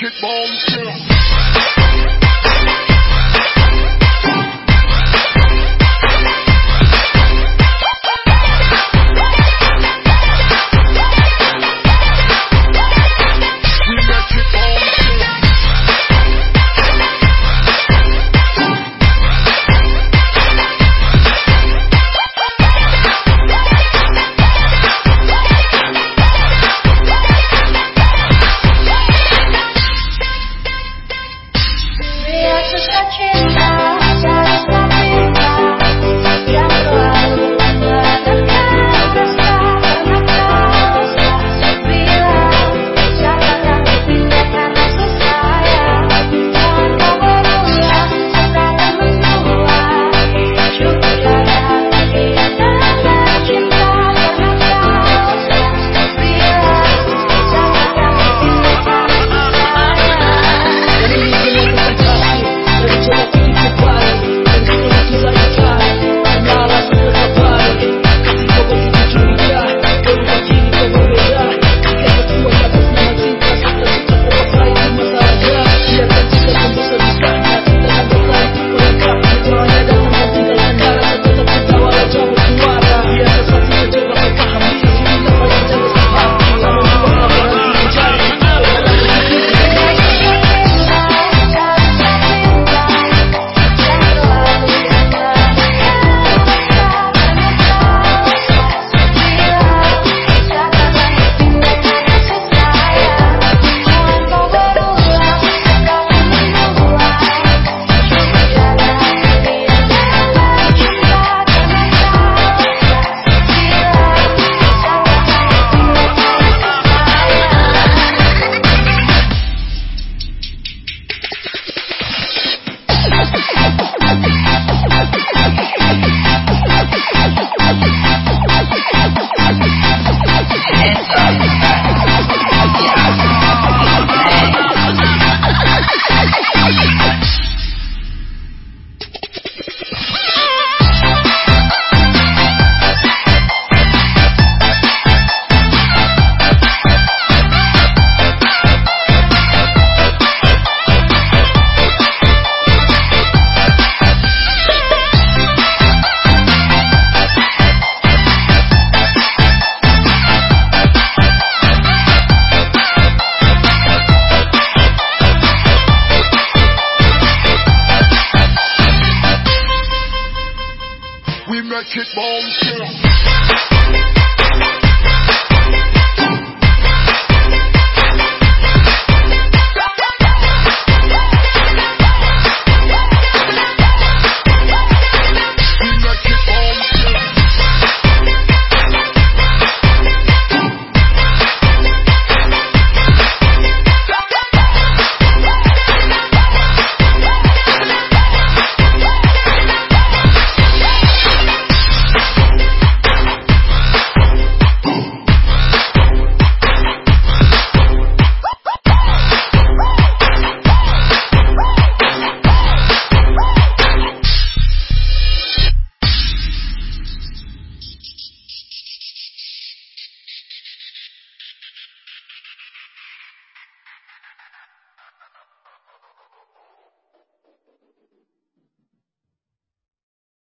kickball kickball. Yeah.